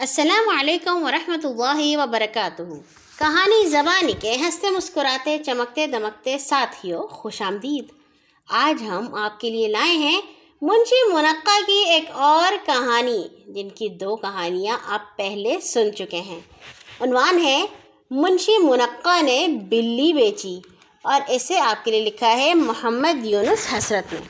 السلام علیکم ورحمۃ اللہ وبرکاتہ۔ کہانی زبانی کے ہنستے مسکراتے، چمکتے دمکتے ساتھیوں خوش آمدید۔ آج ہم آپ کے لیے لائے ہیں منشی منقع کی ایک اور کہانی، جن کی دو کہانیاں آپ پہلے سن چکے ہیں۔ عنوان ہے، منشی منقع نے بلی بیچی اور اسے آپ کے لیے لکھا ہے محمد یونس حسرت نے۔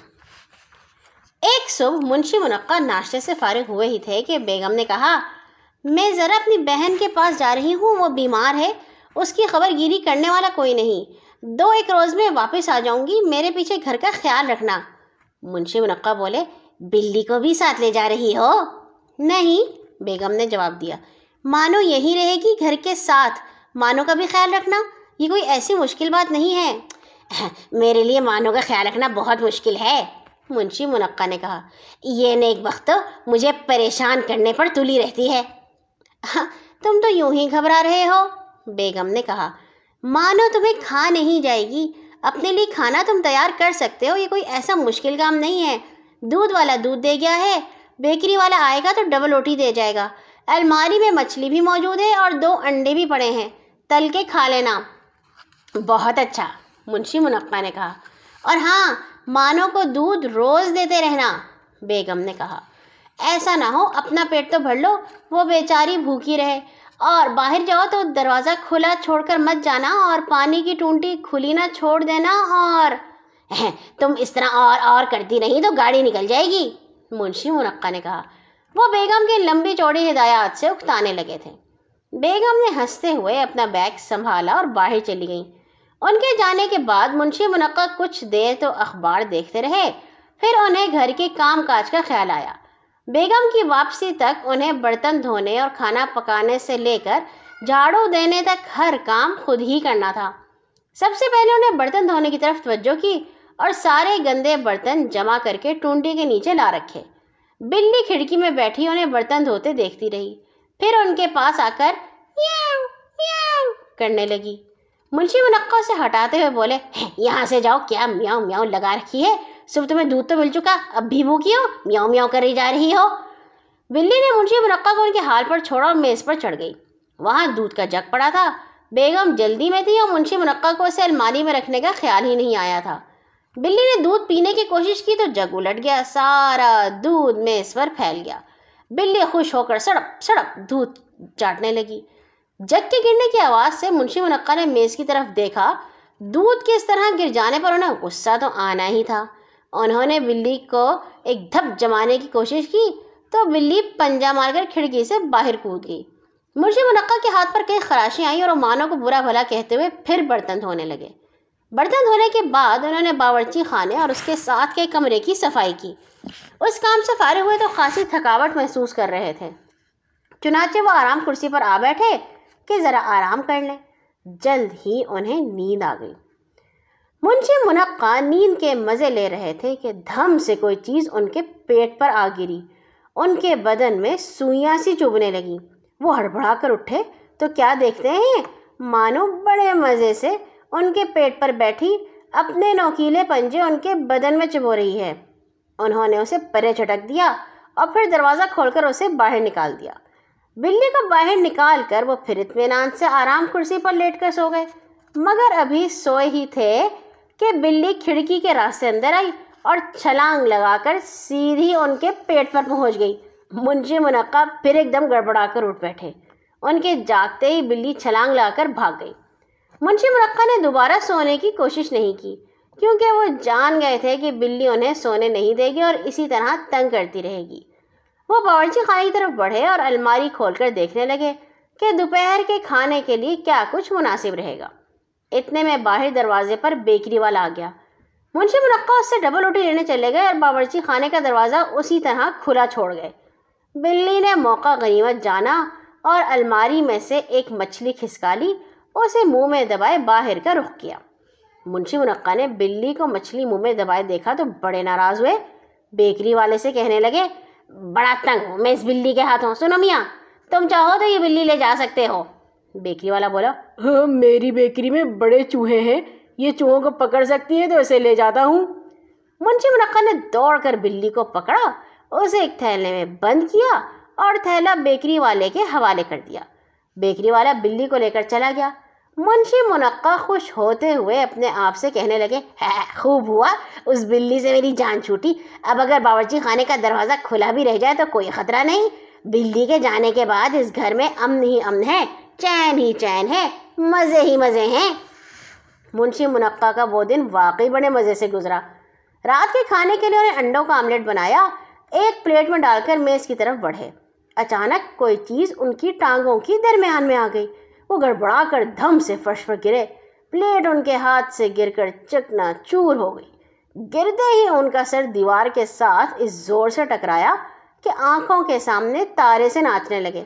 ایک صبح منشی منقع ناشتے سے فارغ ہوئے ہی تھے کہ بیگم نے کہا میں ذرا اپنی بہن کے پاس جا رہی ہوں، وہ بیمار ہے، اس کی خبر گیری کرنے والا کوئی نہیں۔ دو ایک روز میں واپس آ جاؤں گی، میرے پیچھے گھر کا خیال رکھنا۔ منشی منقع بولے، بلی کو بھی ساتھ لے جا رہی ہو؟ نہیں، بیگم نے جواب دیا۔ مانو یہی رہے گی گھر کے ساتھ۔ مانو کا بھی خیال رکھنا، یہ کوئی ایسی مشکل بات نہیں ہے۔ میرے لیے مانو کا خیال رکھنا بہت مشکل ہے، منشی منقع نے کہا۔ یہ نیک وقت مجھے پریشان کرنے پر تلی رہتی ہے۔ ہاں، تم تو یوں ہی گھبرا رہے ہو، بیگم نے کہا۔ مانو تمہیں کھا نہیں جائے گی۔ اپنے لیے کھانا تم تیار کر سکتے ہو، یہ کوئی ایسا مشکل کام نہیں ہے۔ دودھ والا دودھ دے گیا ہے، بیکری والا آئے گا تو ڈبل روٹی دے جائے گا۔ الماری میں مچھلی بھی موجود ہے اور دو انڈے بھی پڑے ہیں۔ تل کے کھا لینا۔ بہت اچھا منشی منقع نے کہا۔ اور ہاں مانو کو دودھ روز دیتے رہنا، بیگم نے کہا۔ ایسا نہ ہو، اپنا پیٹ تو بھر لو، وہ بیچاری بھوکی رہے۔ اور باہر جاؤ تو دروازہ کھلا چھوڑ کر مت جانا، اور پانی کی ٹونٹی کھلی نہ چھوڑ دینا، اور تم اس طرح اور اور کرتی نہیں تو گاڑی نکل جائے گی۔ منشی منقع نے کہا۔ وہ بیگم کے لمبی چوڑی ہدایات سے اکتانے لگے تھے۔ بیگم نے ہنستے ہوئے اپنا بیگ سنبھالا اور باہر چلی گئیں۔ ان کے جانے کے بعد منشی منقع کچھ دیر تو اخبار دیکھتے رہے۔ پھر انہیں گھر کے کام کاج کا خیال آیا۔ بیگم کی واپسی تک انہیں برتن دھونے اور کھانا پکانے سے لے کر جھاڑو دینے تک ہر کام خود ہی کرنا تھا۔ سب سے پہلے انہیں برتن دھونے کی طرف توجہ کی اور سارے گندے برتن جمع کر کے ٹونٹی کے نیچے لا رکھے۔ بلی کھڑکی میں بیٹھی انہیں برتن دھوتے دیکھتی رہی۔ پھر ان کے پاس آ کر میاؤ میاؤ کرنے لگی۔ منشی منقع سے ہٹاتے ہوئے بولے یہاں سے جاؤ، کیا میاؤ میاؤ لگا رکھی ہے؟ صبح تمہیں دودھ تو مل چکا، اب بھی بھوکی ہو میاؤ میاؤ کری جا رہی ہو۔ بلی نے منشی منقع کو ان کے حال پر چھوڑا اور میز پر چڑھ گئی۔ وہاں دودھ کا جگ پڑا تھا۔ بیگم جلدی میں تھی اور منشی منقع کو اسے الماری میں رکھنے کا خیال ہی نہیں آیا تھا۔ بلی نے دودھ پینے کی کوشش کی تو جگ الٹ گیا، سارا دودھ میز پر پھیل گیا۔ بلی خوش ہو کر سڑپ سڑپ دودھ چاٹنے لگی۔ جگ کے گرنے کی آواز سے منشی منقع نے میز کی طرف دیکھا۔ دودھ کے اس طرح گر جانے پر انہیں غصہ تو آنا ہی تھا۔ انہوں نے بلی کو ایک دھپ جمانے کی کوشش کی تو بلی پنجہ مار کر کھڑکی سے باہر کود گئی۔ مرشی منقع کے ہاتھ پر کئی خراشیں آئیں اور مانوں کو برا بھلا کہتے ہوئے پھر برتن دھونے لگے۔ برتن دھونے کے بعد انہوں نے باورچی خانے اور اس کے ساتھ کے کمرے کی صفائی کی۔ اس کام سے فارغ ہوئے تو خاصی تھکاوٹ محسوس کر رہے تھے۔ چنانچہ وہ آرام کرسی پر آ بیٹھے کہ ذرا آرام کر لیں۔ جلد ہی انہیں نیند آ گئی۔ منشی منقع نیند کے مزے لے رہے تھے کہ دھم سے کوئی چیز ان کے پیٹ پر آ گری۔ ان کے بدن میں سوئیاں سی چبھنے لگیں وہ ہڑبڑا کر اٹھے تو کیا دیکھتے ہیں؟ مانو بڑے مزے سے ان کے پیٹ پر بیٹھی اپنے نوکیلے پنجے ان کے بدن میں چبو رہی ہے۔ انہوں نے اسے پرے چھٹک دیا اور پھر دروازہ کھول کر اسے باہر نکال دیا۔ بلی کو باہر نکال کر وہ پھر اطمینان سے آرام کرسی پر لیٹ کر سو گئے۔ مگر ابھی سوئے ہی تھے۔ کہ بلی کھڑکی کے راستے اندر آئی اور چھلانگ لگا کر سیدھی ان کے پیٹ پر پہنچ گئی۔ منشی منقع پھر ایک دم گڑبڑا کر اٹھ بیٹھے۔ ان کے جاگتے ہی بلی چھلانگ لگا کر بھاگ گئی۔ منشی منقع نے دوبارہ سونے کی کوشش نہیں کی، کیونکہ وہ جان گئے تھے کہ بلی انہیں سونے نہیں دے گی اور اسی طرح تنگ کرتی رہے گی۔ وہ باورچی خانے کی طرف بڑھے اور الماری کھول کر دیکھنے لگے کہ دوپہر کے کھانے کے لیے کیا کچھ مناسب رہے گا۔ اتنے میں باہر دروازے پر بیکری والا آ گیا۔ منشی منقع اس سے ڈبل روٹی لینے چلے گئے اور باورچی خانے کا دروازہ اسی طرح کھلا چھوڑ گئے۔ بلی نے موقع غنیمت جانا اور الماری میں سے ایک مچھلی کھسکا لی، اسے منہ میں دبائے باہر کا رخ کیا۔ منشی منقع نے بلی کو مچھلی منہ میں دبائے دیکھا تو بڑے ناراض ہوئے۔ بیکری والے سے کہنے لگے، بڑا تنگ ہوں میں اس بلی کے ہاتھوں۔ سنو میاں، تم چاہو تو یہ بلی لے جا سکتے ہو۔ بیکری والا بولا ہاں، میری بیکری میں بڑے چوہے ہیں۔ یہ چوہوں کو پکڑ سکتی ہے تو اسے لے جاتا ہوں۔ منشی منقع نے دوڑ کر بلی کو پکڑا، اسے ایک تھیلے میں بند کیا اور تھیلا بیکری والے کے حوالے کر دیا۔ بیکری والا بلی کو لے کر چلا گیا۔ منشی منقع خوش ہوتے ہوئے اپنے آپ سے کہنے لگے ہاں، خوب ہوا۔ اس بلی سے میری جان چھوٹی۔ اب اگر باورچی خانے کا دروازہ کھلا بھی رہ جائے تو کوئی خطرہ نہیں۔ بلی کے جانے کے بعد اس گھر میں امن ہی امن ہے، چین ہی چین ہے۔ مزے ہی مزے ہیں۔ منشی منقع کا وہ دن واقعی بڑے مزے سے گزرا۔ رات کے کھانے کے لیے انہیں انڈوں کا آملیٹ بنایا، ایک پلیٹ میں ڈال کر میز کی طرف بڑھے۔ اچانک کوئی چیز ان کی ٹانگوں کی درمیان میں آ گئی۔ وہ گڑبڑا کر دھم سے فرش پر گرے۔ پلیٹ ان کے ہاتھ سے گر کر چکنا چور ہو گئی۔ گرتے ہی ان کا سر دیوار کے ساتھ اس زور سے ٹکرایا کہ آنکھوں کے سامنے تارے سے ناچنے لگے۔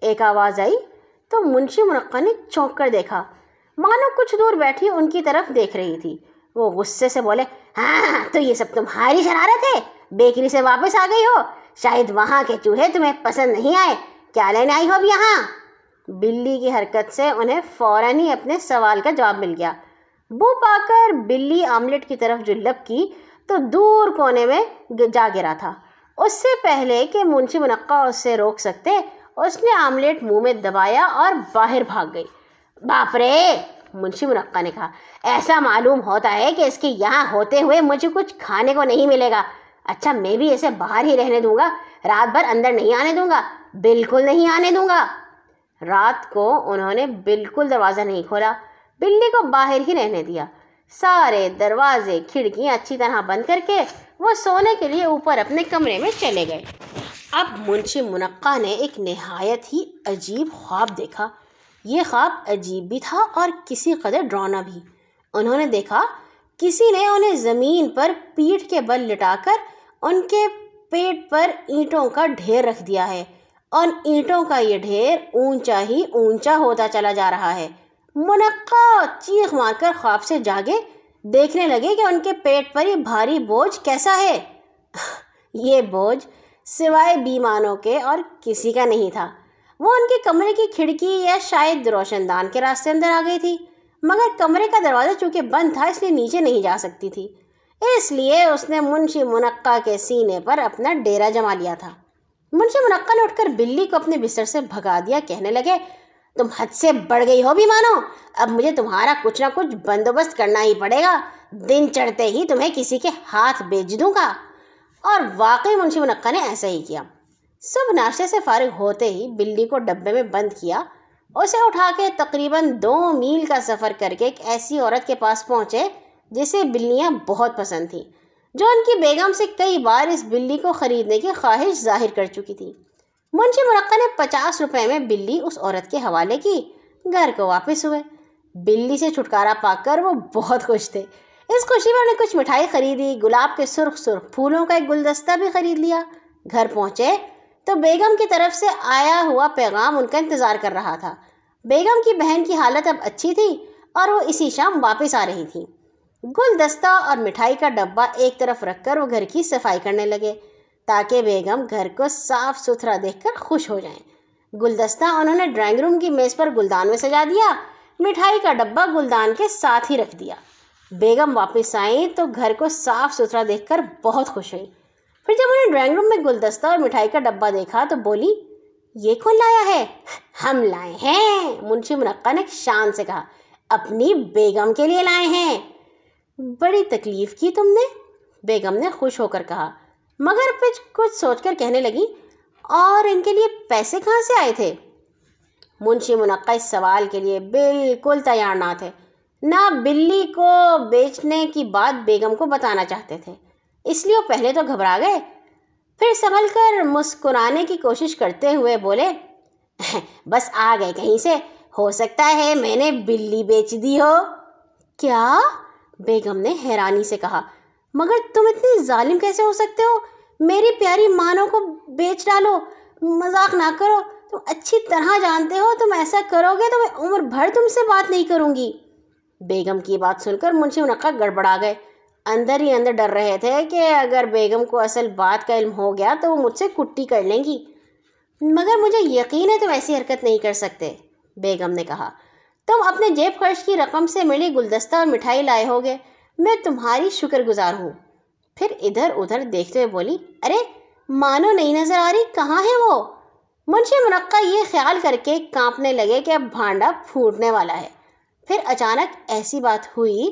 ایک آواز آئی۔ تو منشی منقع نے چونک کر دیکھا۔ مانو کچھ دور بیٹھی ان کی طرف دیکھ رہی تھی۔ وہ غصے سے بولے ہاں تو یہ سب تمہاری شرارت ہے۔ بیکری سے واپس آ گئی ہو۔ شاید وہاں کے چوہے تمہیں پسند نہیں آئے۔ کیا لینے آئی ہو اب یہاں؟ بلی کی حرکت سے انہیں فوراً ہی اپنے سوال کا جواب مل گیا۔ بو پا کر بلی آملیٹ کی طرف جو لپ کی تو دور کونے میں جا گرا تھا۔ اس سے پہلے کہ منشی منقع اس سے روک سکتے اس نے آملیٹ منہ میں دبایا اور باہر بھاگ گئی۔ باپ رے! منشی منقع نے کہا، ایسا معلوم ہوتا ہے کہ اس کے یہاں ہوتے ہوئے مجھے کچھ کھانے کو نہیں ملے گا۔ اچھا میں بھی اسے باہر ہی رہنے دوں گا، رات بھر اندر نہیں آنے دوں گا، بالکل نہیں آنے دوں گا۔ رات کو انہوں نے بالکل دروازہ نہیں کھولا، بلی کو باہر ہی رہنے دیا۔ سارے دروازے، کھڑکیاں اچھی طرح بند کر کے وہ سونے کے لیے اوپر اپنے کمرے میں چلے گئے۔ اب منشی منقع نے ایک نہایت ہی عجیب خواب دیکھا۔ یہ خواب عجیب بھی تھا اور کسی قدر ڈرانا بھی۔ انہوں نے دیکھا، کسی نے انہیں زمین پر پیٹھ کے بل لٹا کر ان کے پیٹ پر اینٹوں کا ڈھیر رکھ دیا ہے۔ اور اینٹوں کا یہ ڈھیر اونچا ہی اونچا ہوتا چلا جا رہا ہے۔ منقع چیخ مار کر خواب سے جاگے۔ دیکھنے لگے کہ ان کے پیٹ پر یہ بھاری بوجھ کیسا ہے۔ یہ بوجھ سوائے بیمانوں کے اور کسی کا نہیں تھا۔ وہ ان کے کمرے کی کھڑکی یا شاید روشن دان کے راستے اندر آ گئی تھی، مگر کمرے کا دروازہ چونکہ بند تھا، اس لیے نیچے نہیں جا سکتی تھی۔ اس لیے اس نے منشی منقع کے سینے پر اپنا ڈیرا جما لیا تھا۔ منشی منقع نے اٹھ کر بلی کو اپنے بستر سے بھگا دیا، کہنے لگے، تم حد سے بڑھ گئی ہو بھی مانو اب مجھے تمہارا کچھ نہ کچھ بندوبست کرنا ہی پڑے گا۔ دن چڑھتے ہی تمہیں کسی کے ہاتھ بیچ دوں گا۔ اور واقعی منشی منقع نے ایسا ہی کیا۔ صبح ناشتے سے فارغ ہوتے ہی بلی کو ڈبے میں بند کیا۔ اسے اٹھا کے تقریباً دو میل کا سفر کر کے ایک ایسی عورت کے پاس پہنچے جسے بلیاں بہت پسند تھیں، جو ان کی بیگم سے کئی بار اس بلی کو خریدنے کی خواہش ظاہر کر چکی تھی۔ منشی مرقع نے پچاس روپے میں بلی اس عورت کے حوالے کی، گھر کو واپس ہوئے۔ بلی سے چھٹکارا پا کر وہ بہت خوش تھے۔ اس خوشی میں انہیں کچھ مٹھائی خریدی، گلاب کے سرخ سرخ پھولوں کا ایک گلدستہ بھی خرید لیا۔ گھر پہنچے تو بیگم کی طرف سے آیا ہوا پیغام ان کا انتظار کر رہا تھا۔ بیگم کی بہن کی حالت اب اچھی تھی اور وہ اسی شام واپس آ رہی تھی۔ گلدستہ اور مٹھائی کا ڈبہ ایک طرف رکھ کر وہ گھر کی صفائی کرنے لگے تاکہ بیگم گھر کو صاف ستھرا دیکھ کر خوش ہو جائیں۔ گلدستہ انہوں نے ڈرائنگ روم کی میز پر گلدان میں سجا دیا، مٹھائی کا ڈبہ گلدان کے ساتھ ہی رکھ دیا۔ بیگم واپس آئیں تو گھر کو صاف ستھرا دیکھ کر بہت خوش ہوئی پھر جب انہیں ڈرائنگ روم میں گلدستہ اور مٹھائی کا ڈبہ دیکھا تو بولی، یہ کون لایا ہے؟ ہم لائے ہیں۔ منشی منقع نے شان سے کہا، اپنی بیگم کے لیے لائے ہیں۔ بڑی تکلیف کی تم نے؟ بیگم نے خوش ہو کر کہا۔ مگر پھر کچھ سوچ کر کہنے لگی، اور ان کے لیے پیسے کہاں سے آئے تھے؟ منشی منقع اس سوال کے لیے بالکل تیار نہ تھے۔ نہ بلی کو بیچنے کی بات بیگم کو بتانا چاہتے تھے۔ اس لیے وہ پہلے تو گھبرا گئے۔ پھر سنبھل کر مسکرانے کی کوشش کرتے ہوئے بولے، بس آ گئے کہیں سے۔ ہو سکتا ہے میں نے بلی بیچ دی ہو۔ کیا؟ بیگم نے حیرانی سے کہا، مگر تم اتنی ظالم کیسے ہو سکتے ہو؟ میری پیاری مانوں کو بیچ ڈالو، مذاق نہ کرو۔ تم اچھی طرح جانتے ہو، تم ایسا کرو گے تو میں عمر بھر تم سے بات نہیں کروں گی۔ بیگم کی بات سن کر منشی منقع گڑبڑا گئے۔ اندر ہی اندر ڈر رہے تھے کہ اگر بیگم کو اصل بات کا علم ہو گیا تو وہ مجھ سے کٹی کر لیں گی۔ مگر مجھے یقین ہے تم ایسی حرکت نہیں کر سکتے، بیگم نے کہا۔ تم اپنے جیب خرچ کی رقم سے ملی گلدستہ اور مٹھائی لائے ہوگے، میں تمہاری شکر گزار ہوں۔ پھر ادھر ادھر دیکھتے ہوئے بولی، ارے، مانو نہیں نظر آ رہی، کہاں ہے وہ؟ منشی منقع یہ خیال کر کے کانپنے لگے کہ اب بھانڈا پھوٹنے والا ہے۔ پھر اچانک ایسی بات ہوئی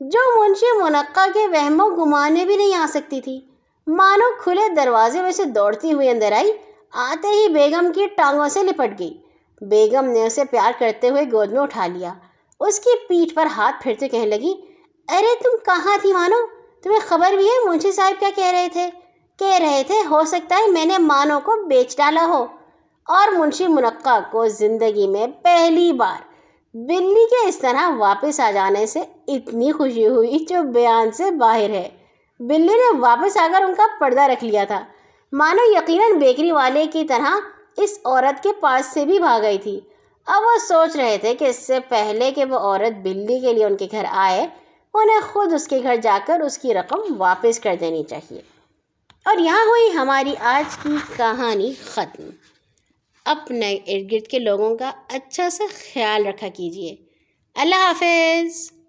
جو منشی منقع کے وہم و گمانے بھی نہیں آ سکتی تھی۔ مانو کھلے دروازے میں سے دوڑتی ہوئی اندر آئی، آتے ہی بیگم کی ٹانگوں سے لپٹ گئی۔ بیگم نے اسے پیار کرتے ہوئے گود میں اٹھا لیا۔ اس کی پیٹھ پر ہاتھ پھرتے کہنے لگی، ارے تم کہاں تھی مانو؟ تمہیں خبر بھی ہے منشی صاحب کیا کہہ رہے تھے؟ کہہ رہے تھے، ہو سکتا ہے میں نے مانو کو بیچ ڈالا ہو۔ اور منشی منقع کو زندگی میں پہلی بار بلی کے اس طرح واپس آ جانے سے اتنی خوشی ہوئی جو بیان سے باہر ہے۔ بلی نے واپس آ کر ان کا پردہ رکھ لیا تھا۔ مانو، یقیناً بیکری والے کی طرح اس عورت کے پاس سے بھی بھاگ گئی تھی۔ اب وہ سوچ رہے تھے کہ اس سے پہلے کہ وہ عورت بلی کے لیے ان کے گھر آئے، انہیں خود اس کے گھر جا کر اس کی رقم واپس کر دینی چاہیے۔ اور یہاں ہوئی ہماری آج کی کہانی ختم۔ اپنے ارد گرد کے لوگوں کا اچھا سا خیال رکھا کیجیے۔ اللہ حافظ۔